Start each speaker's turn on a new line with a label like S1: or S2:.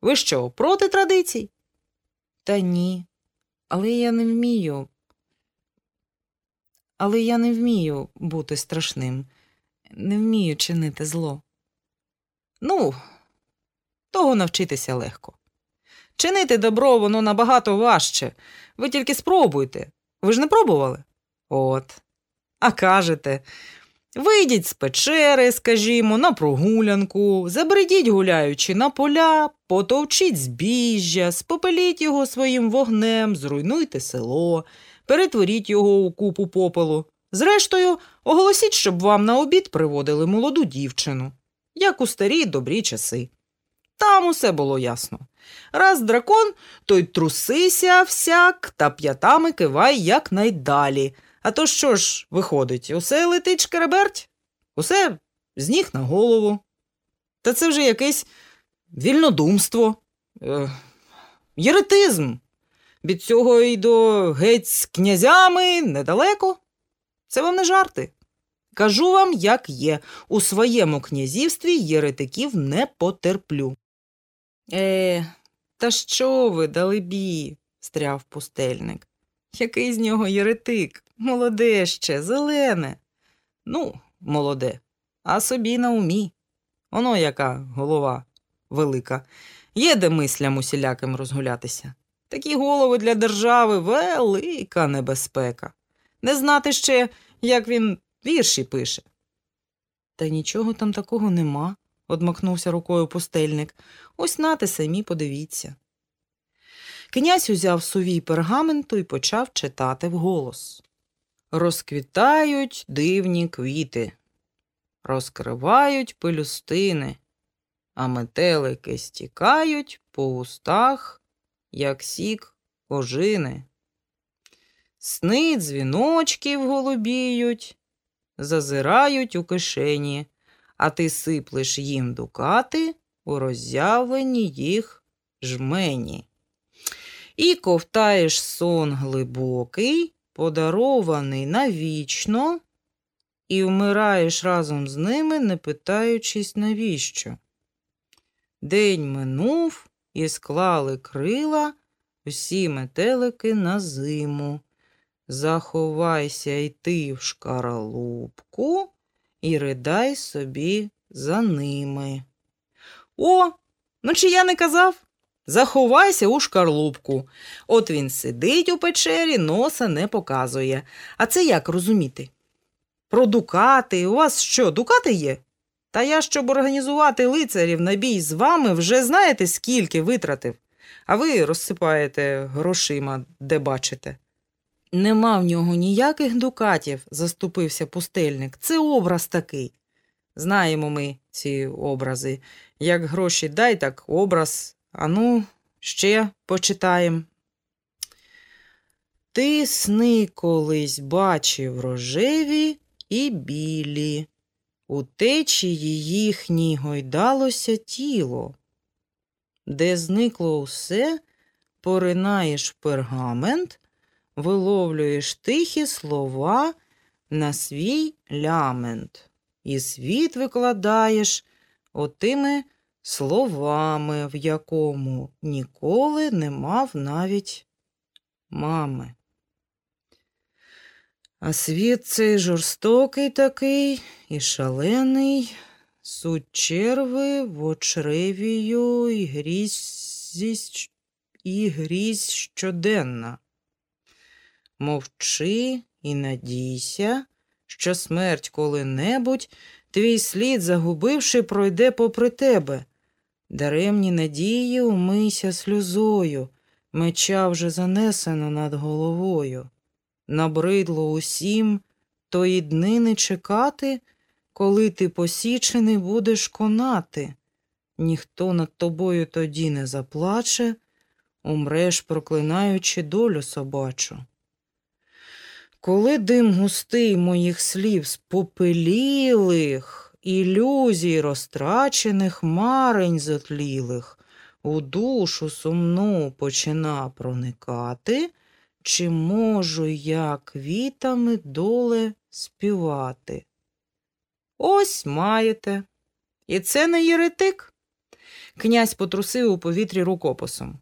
S1: Ви що, проти традицій?
S2: Та ні. Але я не вмію. Але я не вмію бути страшним, не вмію чинити зло.
S1: Ну, того навчитися легко. Чинити добро воно набагато важче. Ви тільки спробуйте. Ви ж не пробували? От. А кажете, вийдіть з печери, скажімо, на прогулянку, забредіть гуляючи на поля, потовчіть збіжжя, спопеліть його своїм вогнем, зруйнуйте село, перетворіть його у купу попелу. Зрештою, оголосіть, щоб вам на обід приводили молоду дівчину, як у старі добрі часи. Там усе було ясно. Раз дракон, то й трусися всяк та п'ятами кивай якнайдалі. А то що ж виходить, усе летить шкереберть? Усе з ніг на голову. Та це вже якесь вільнодумство, е, єретизм. Від цього й до геть з князями недалеко. Це вам не жарти. Кажу вам, як є, у своєму князівстві єретиків не потерплю.
S2: Е, та що ви, далебі, стряв пустельник. Який з нього єретик? Молоде ще, зелене.
S1: Ну, молоде, а собі на умі. Оно яка голова велика. Є де мислям усіляким розгулятися. Такі голови для держави велика небезпека. Не знати ще, як він вірші пише.
S2: Та нічого там такого нема, одмахнувся рукою пустельник. Ось нате самі подивіться. Князь узяв сувій пергаменту і почав читати вголос.
S1: Розквітають дивні квіти, розкривають пелюстини, а метелики стікають по устах, як сік ожини. Сни дзвіночків голубіють, зазирають у кишені, а ти сиплеш їм дукати у роззявлені їх жмені. І ковтаєш сон глибокий, подарований навічно, і вмираєш разом з ними, не питаючись, навіщо. День минув і склали крила всі метелики на зиму. Заховайся й ти в шкаралупку і ридай собі за ними. О, ну чи я не казав? Заховайся у шкарлупку. От він сидить у печері, носа не показує. А це як розуміти? Про дукати. У вас що, дукати є? Та я, щоб організувати лицарів на бій з вами, вже знаєте, скільки витратив, а ви розсипаєте грошима, де бачите.
S2: Нема в нього ніяких дукатів, заступився пустельник. Це образ такий.
S1: Знаємо ми ці образи. Як гроші дай, так образ. Ану, ще почитаємо. Ти сни колись бачив рожеві і білі. У течії їхній гойдалося тіло. Де зникло усе, поринаєш пергамент, виловлюєш тихі слова на свій лямент і світ викладаєш отими словами, в якому ніколи не мав навіть мами. А світ цей жорстокий такий і шалений, суть черви в очревію і грізь, і грізь щоденна. Мовчи і надійся, що смерть коли-небудь твій слід, загубивши, пройде попри тебе. Даремні надії умийся сльозою, меча вже занесено над головою. Набридло усім тої днини чекати, коли ти посічений будеш конати. Ніхто над тобою тоді не заплаче, умреш, проклинаючи долю собачу. Коли дим густий моїх слів спопелілих, ілюзій розтрачених марень затлілих, у душу сумну почина проникати, чи можу я квітами доле співати? Ось маєте. І це не єретик.
S2: Князь потрусив у повітрі рукописом.